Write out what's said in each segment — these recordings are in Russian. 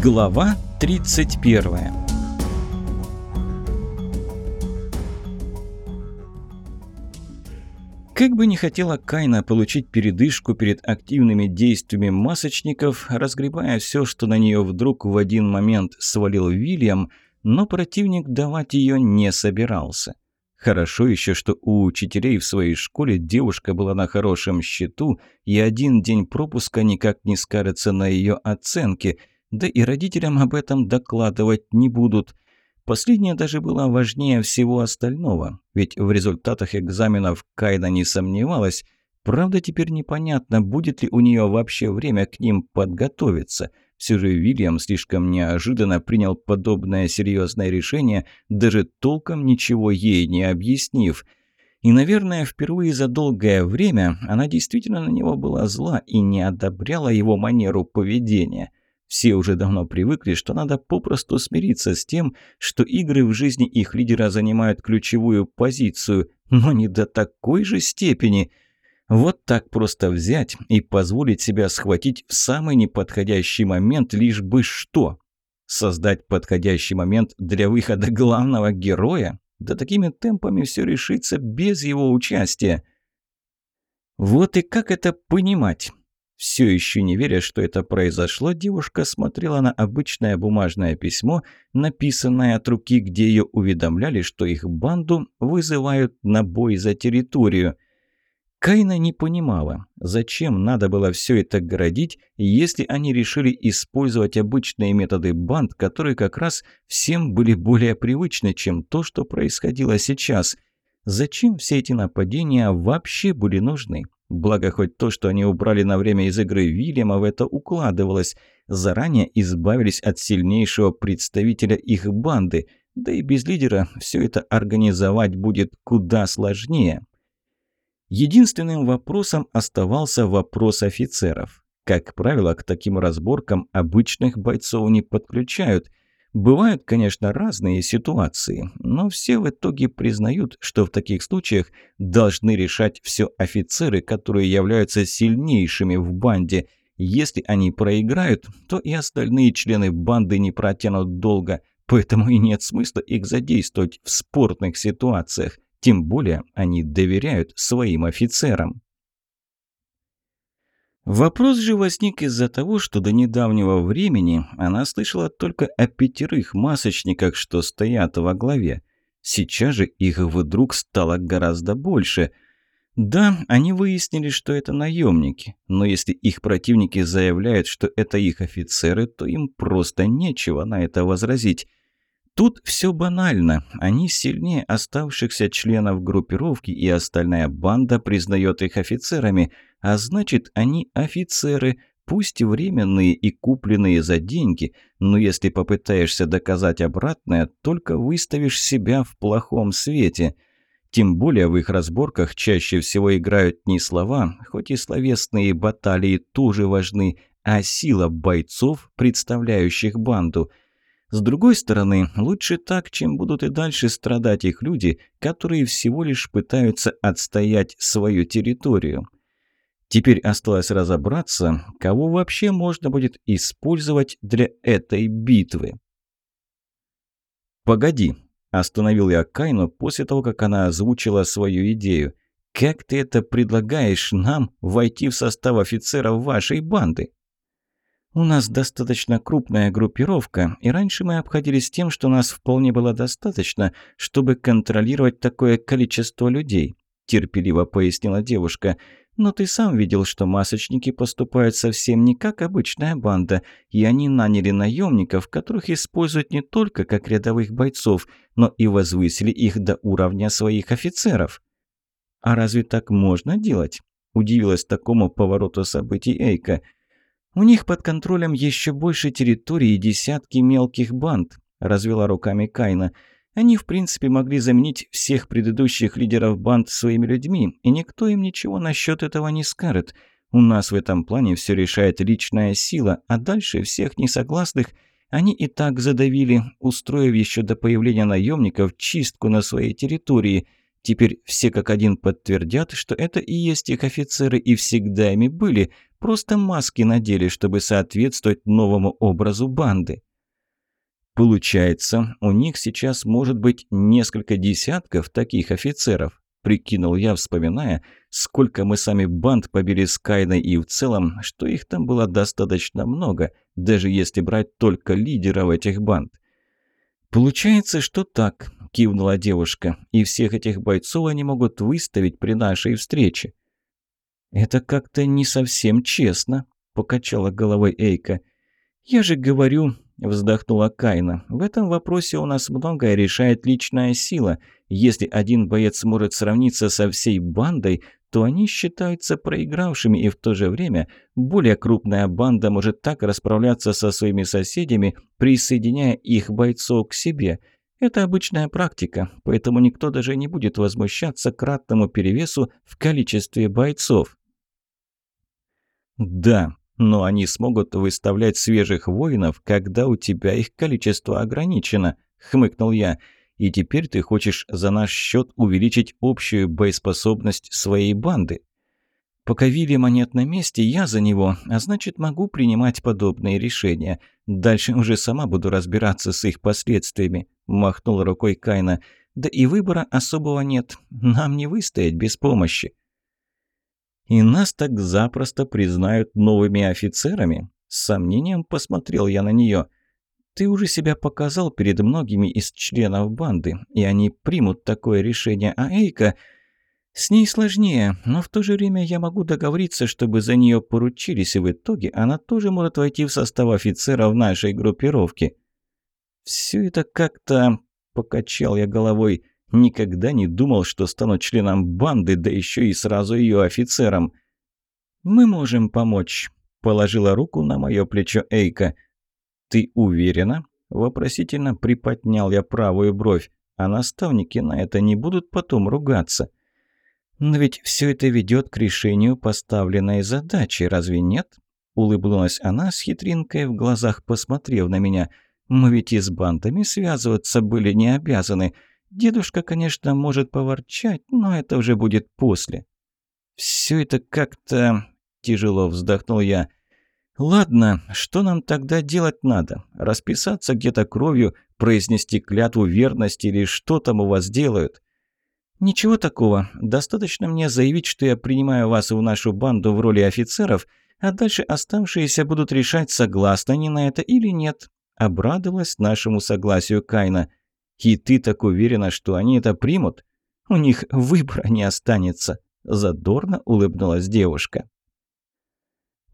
Глава 31 Как бы не хотела Кайна получить передышку перед активными действиями масочников, разгребая все, что на нее вдруг в один момент свалил Вильям, но противник давать ее не собирался. Хорошо еще, что у учителей в своей школе девушка была на хорошем счету, и один день пропуска никак не скажется на ее оценке, да и родителям об этом докладывать не будут. Последнее даже было важнее всего остального, ведь в результатах экзаменов Кайна не сомневалась. Правда, теперь непонятно, будет ли у нее вообще время к ним подготовиться – все же Вильям слишком неожиданно принял подобное серьезное решение, даже толком ничего ей не объяснив. И, наверное, впервые за долгое время она действительно на него была зла и не одобряла его манеру поведения. Все уже давно привыкли, что надо попросту смириться с тем, что игры в жизни их лидера занимают ключевую позицию, но не до такой же степени – вот так просто взять и позволить себя схватить в самый неподходящий момент, лишь бы что? Создать подходящий момент для выхода главного героя? Да такими темпами все решится без его участия. Вот и как это понимать? Все еще не веря, что это произошло, девушка смотрела на обычное бумажное письмо, написанное от руки, где ее уведомляли, что их банду вызывают на бой за территорию – Кайна не понимала, зачем надо было все это городить, если они решили использовать обычные методы банд, которые как раз всем были более привычны, чем то, что происходило сейчас. Зачем все эти нападения вообще были нужны? Благо, хоть то, что они убрали на время из игры Вильяма, в это укладывалось. Заранее избавились от сильнейшего представителя их банды, да и без лидера все это организовать будет куда сложнее. Единственным вопросом оставался вопрос офицеров. Как правило, к таким разборкам обычных бойцов не подключают. Бывают, конечно, разные ситуации, но все в итоге признают, что в таких случаях должны решать все офицеры, которые являются сильнейшими в банде. Если они проиграют, то и остальные члены банды не протянут долго, поэтому и нет смысла их задействовать в спорных ситуациях. Тем более они доверяют своим офицерам. Вопрос же возник из-за того, что до недавнего времени она слышала только о пятерых масочниках, что стоят во главе. Сейчас же их вдруг стало гораздо больше. Да, они выяснили, что это наемники, но если их противники заявляют, что это их офицеры, то им просто нечего на это возразить. Тут все банально. Они сильнее оставшихся членов группировки, и остальная банда признает их офицерами. А значит, они офицеры, пусть временные и купленные за деньги, но если попытаешься доказать обратное, только выставишь себя в плохом свете. Тем более в их разборках чаще всего играют не слова, хоть и словесные баталии тоже важны, а сила бойцов, представляющих банду – с другой стороны, лучше так, чем будут и дальше страдать их люди, которые всего лишь пытаются отстоять свою территорию. Теперь осталось разобраться, кого вообще можно будет использовать для этой битвы. «Погоди», – остановил я Кайну после того, как она озвучила свою идею. «Как ты это предлагаешь нам войти в состав офицеров вашей банды?» У нас достаточно крупная группировка, и раньше мы обходились тем, что нас вполне было достаточно, чтобы контролировать такое количество людей», – терпеливо пояснила девушка. «Но ты сам видел, что масочники поступают совсем не как обычная банда, и они наняли наемников, которых используют не только как рядовых бойцов, но и возвысили их до уровня своих офицеров». «А разве так можно делать?» – удивилась такому повороту событий Эйка – у них под контролем еще больше территории и десятки мелких банд», – развела руками Кайна. «Они, в принципе, могли заменить всех предыдущих лидеров банд своими людьми, и никто им ничего насчет этого не скажет. У нас в этом плане все решает личная сила, а дальше всех несогласных они и так задавили, устроив еще до появления наемников чистку на своей территории». Теперь все как один подтвердят, что это и есть их офицеры и всегда ими были, Просто маски надели, чтобы соответствовать новому образу банды. Получается, у них сейчас может быть несколько десятков таких офицеров, прикинул я, вспоминая, сколько мы сами банд побили с Кайной и в целом, что их там было достаточно много, даже если брать только лидеров этих банд. «Получается, что так», – кивнула девушка, – «и всех этих бойцов они могут выставить при нашей встрече». «Это как-то не совсем честно», – покачала головой Эйка. «Я же говорю, Вздохнула Кайна. «В этом вопросе у нас многое решает личная сила. Если один боец может сравниться со всей бандой, то они считаются проигравшими, и в то же время более крупная банда может так расправляться со своими соседями, присоединяя их бойцов к себе. Это обычная практика, поэтому никто даже не будет возмущаться кратному перевесу в количестве бойцов. «Да, но они смогут выставлять свежих воинов, когда у тебя их количество ограничено», — хмыкнул я. «И теперь ты хочешь за наш счет увеличить общую боеспособность своей банды?» «Пока Вильяма нет на месте, я за него, а значит, могу принимать подобные решения. Дальше уже сама буду разбираться с их последствиями», — махнул рукой Кайна. «Да и выбора особого нет. Нам не выстоять без помощи». И нас так запросто признают новыми офицерами? С сомнением посмотрел я на нее. Ты уже себя показал перед многими из членов банды, и они примут такое решение, а Эйка... С ней сложнее, но в то же время я могу договориться, чтобы за нее поручились, и в итоге она тоже может войти в состав офицеров нашей группировки. Все это как-то... Покачал я головой. Никогда не думал, что стану членом банды, да еще и сразу ее офицером. «Мы можем помочь», – положила руку на мое плечо Эйка. «Ты уверена?» – вопросительно приподнял я правую бровь. «А наставники на это не будут потом ругаться?» «Но ведь все это ведет к решению поставленной задачи, разве нет?» Улыбнулась она с хитринкой в глазах, посмотрев на меня. «Мы ведь и с бандами связываться были не обязаны. Дедушка, конечно, может поворчать, но это уже будет после. Все это как-то... Тяжело вздохнул я. Ладно, что нам тогда делать надо? Расписаться где-то кровью, произнести клятву верности или что там у вас делают? Ничего такого. Достаточно мне заявить, что я принимаю вас в нашу банду в роли офицеров, а дальше оставшиеся будут решать, согласны они на это или нет. Обрадовалась нашему согласию Кайна. И ты так уверена, что они это примут? У них выбора не останется», – задорно улыбнулась девушка.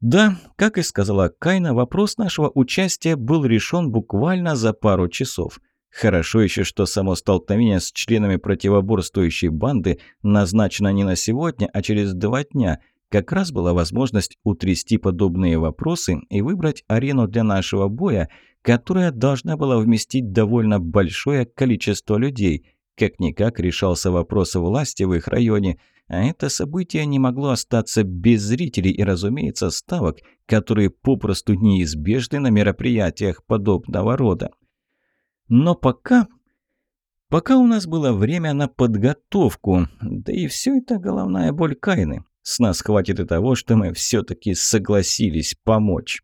Да, как и сказала Кайна, вопрос нашего участия был решен буквально за пару часов. Хорошо еще, что само столкновение с членами противоборствующей банды назначено не на сегодня, а через два дня. Как раз была возможность утрясти подобные вопросы и выбрать арену для нашего боя, которая должна была вместить довольно большое количество людей. Как-никак решался вопрос власти в их районе, а это событие не могло остаться без зрителей и, разумеется, ставок, которые попросту неизбежны на мероприятиях подобного рода. Но пока... Пока у нас было время на подготовку, да и все это головная боль Кайны. С нас хватит и того, что мы все-таки согласились помочь.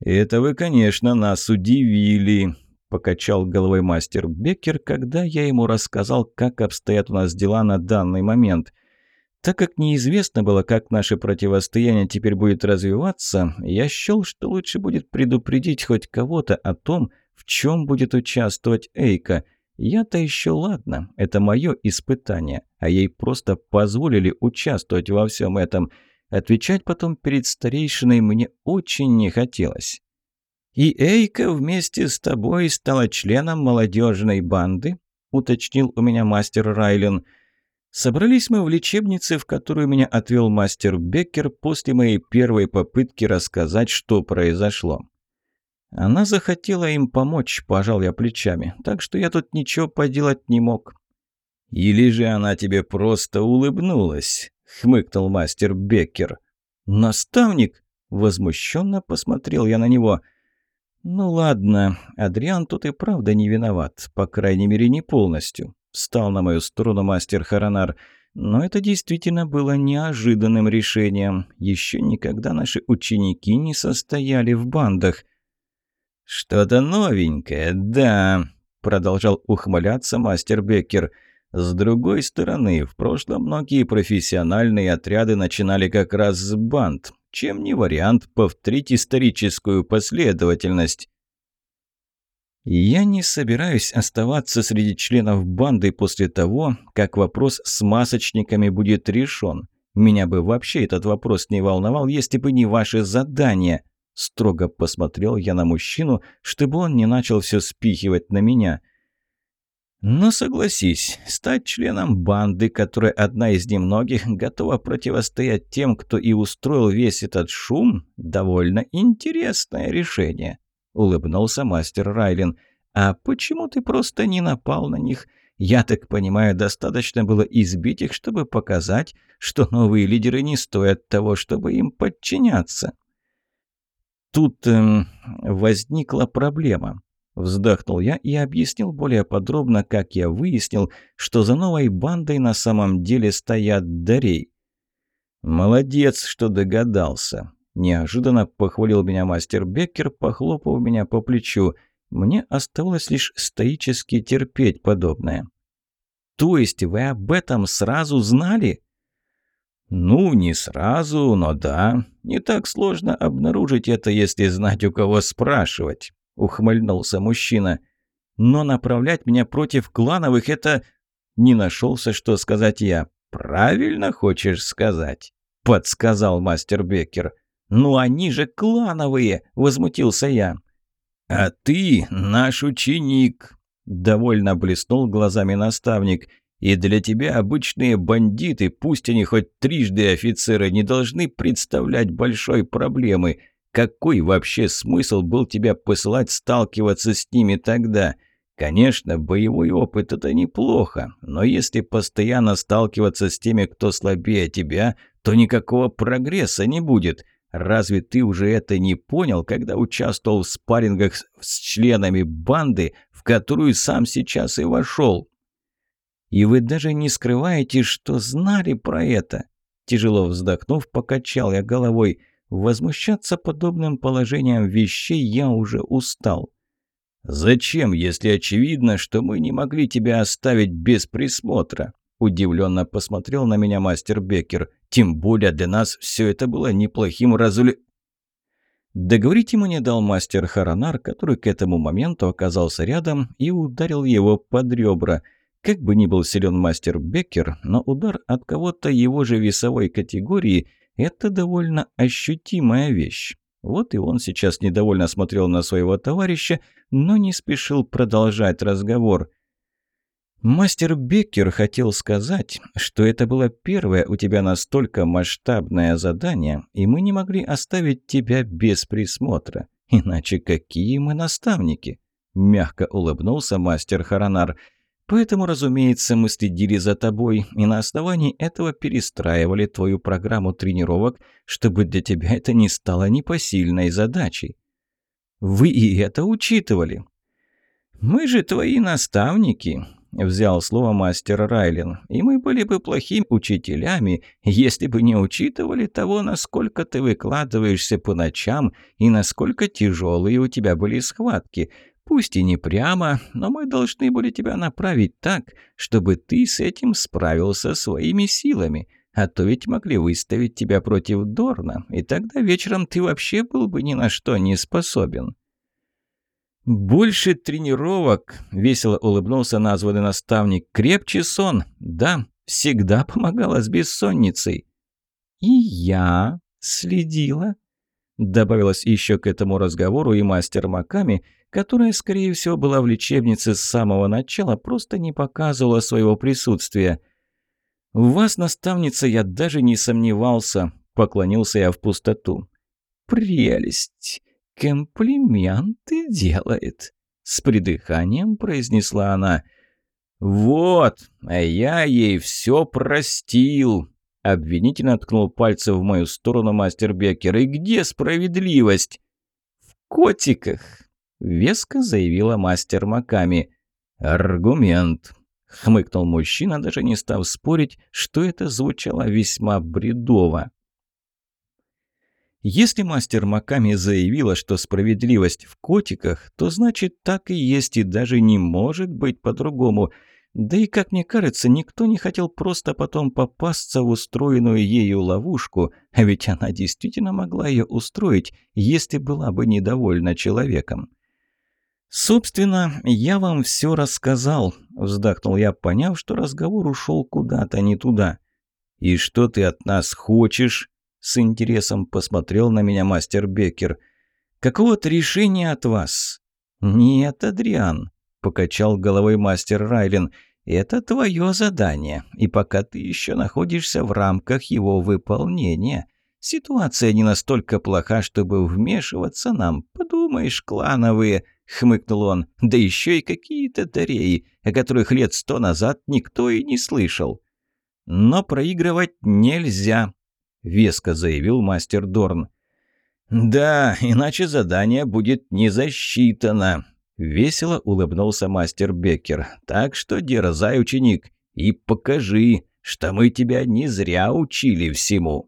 «Это вы, конечно, нас удивили», – покачал головой мастер Беккер, когда я ему рассказал, как обстоят у нас дела на данный момент. Так как неизвестно было, как наше противостояние теперь будет развиваться, я счел, что лучше будет предупредить хоть кого-то о том, в чем будет участвовать Эйка. Я-то еще ладно, это мое испытание, а ей просто позволили участвовать во всем этом – Отвечать потом перед старейшиной мне очень не хотелось. «И Эйка вместе с тобой стала членом молодежной банды?» – уточнил у меня мастер Райлен. Собрались мы в лечебнице, в которую меня отвел мастер Беккер после моей первой попытки рассказать, что произошло. Она захотела им помочь, пожал я плечами, так что я тут ничего поделать не мог. Или же она тебе просто улыбнулась? — хмыкнул мастер Беккер. «Наставник?» — возмущенно посмотрел я на него. «Ну ладно, Адриан тут и правда не виноват, по крайней мере, не полностью», — встал на мою сторону мастер Харанар. Но это действительно было неожиданным решением. Еще никогда наши ученики не состояли в бандах. «Что-то новенькое, да», — продолжал ухмыляться мастер Беккер. «С другой стороны, в прошлом многие профессиональные отряды начинали как раз с банд. Чем не вариант повторить историческую последовательность?» Я не собираюсь оставаться среди членов банды после того, как вопрос с масочниками будет решен. Меня бы вообще этот вопрос не волновал, если бы не ваше задание. Строго посмотрел я на мужчину, чтобы он не начал все спихивать на меня. Но согласись, стать членом банды, которая одна из немногих, готова противостоять тем, кто и устроил весь этот шум, довольно интересное решение улыбнулся мастер Райлин. «А почему ты просто не напал на них? Я так понимаю, достаточно было избить их, чтобы показать, что новые лидеры не стоят того, чтобы им подчиняться». Тут эм, возникла проблема. Вздохнул я и объяснил более подробно, как я выяснил, что за новой бандой на самом деле стоят Дарей. «Молодец, что догадался. Неожиданно похвалил меня мастер Беккер, похлопав меня по плечу. Мне оставалось лишь стоически терпеть подобное. «То есть вы об этом сразу знали?» «Ну, не сразу, но да. Не так сложно обнаружить это, если знать, у кого спрашивать», — ухмыльнулся мужчина. «Но направлять меня против клановых — это...» Не нашелся, что сказать я. «Правильно хочешь сказать», — подсказал мастер Беккер. «Ну они же клановые!» – возмутился я. «А ты наш ученик!» – довольно блеснул глазами наставник. «И для тебя обычные бандиты, пусть они хоть трижды офицеры, не должны представлять большой проблемы. Какой вообще смысл был тебя посылать сталкиваться с ними тогда?» Конечно, боевой опыт – это неплохо, но если постоянно сталкиваться с теми, кто слабее тебя, то никакого прогресса не будет. Разве ты уже это не понял, когда участвовал в спаррингах с членами банды, в которую сам сейчас и вошел? И вы даже не скрываете, что знали про это? Тяжело вздохнув, покачал я головой. Возмущаться подобным положением вещей я уже устал. «Зачем, если очевидно, что мы не могли тебя оставить без присмотра?» Удивленно посмотрел на меня мастер Беккер. Тем более для нас все это было неплохим разуле... Договорить ему не дал мастер Харанар, который к этому моменту оказался рядом и ударил его под ребра. Как бы ни был силен мастер Беккер, но удар от кого-то его же весовой категории – это довольно ощутимая вещь. Вот и он сейчас недовольно смотрел на своего товарища, но не спешил продолжать разговор. Мастер Беккер хотел сказать, что это было первое у тебя настолько масштабное задание, и мы не могли оставить тебя без присмотра. Иначе какие мы наставники? Мягко улыбнулся мастер Харанар. Поэтому, разумеется, мы следили за тобой и на основании этого перестраивали твою программу тренировок, чтобы для тебя это не стало непосильной задачей. Вы и это учитывали. Мы же твои наставники, – взял слово мастер Райлин. «И мы были бы плохими учителями, если бы не учитывали того, насколько ты выкладываешься по ночам и насколько тяжелые у тебя были схватки. Пусть и не прямо, но мы должны были тебя направить так, чтобы ты с этим справился своими силами». А то ведь могли выставить тебя против Дорна, и тогда вечером ты вообще был бы ни на что не способен. «Больше тренировок», — весело улыбнулся названный наставник. «Крепче сон. Да, всегда помогала с бессонницей». «И я следила», — добавилась еще к этому разговору и мастер Маками, которая, скорее всего, была в лечебнице с самого начала, просто не показывала своего присутствия. «В вас, наставница, я даже не сомневался», — поклонился я в пустоту. «Прелесть! комплименты делает», — с придыханием произнесла она. «Вот, а я ей все простил», — обвинительно ткнул пальцем в мою сторону мастер Беккер. «И где справедливость?» «В котиках», — веско заявила мастер Маками. «Аргумент», хмыкнул мужчина, даже не став спорить, что это звучало весьма бредово. Если мастер Маками заявила, что справедливость в котиках, то значит так и есть и даже не может быть по-другому. Да и, как мне кажется, никто не хотел просто потом попасться в устроенную ею ловушку, а ведь она действительно могла ее устроить, если была бы недовольна человеком. «Собственно, я вам все рассказал», — вздохнул я, поняв, что разговор ушел куда-то не туда. «И что ты от нас хочешь?» — с интересом посмотрел на меня мастер Беккер. «Какого-то решения от вас?» «Нет, Адриан», — покачал головой мастер Райлен. «Это твое задание, и пока ты еще находишься в рамках его выполнения». Ситуация не настолько плоха, чтобы вмешиваться нам. Подумаешь, клановые, хмыкнул он. Да еще и какие-то тареи, о которых лет сто назад никто и не слышал. Но проигрывать нельзя, веско заявил мастер Дорн. Да, иначе задание будет не засчитано. Весело улыбнулся мастер Беккер. Так что дерзай, ученик, и покажи, что мы тебя не зря учили всему.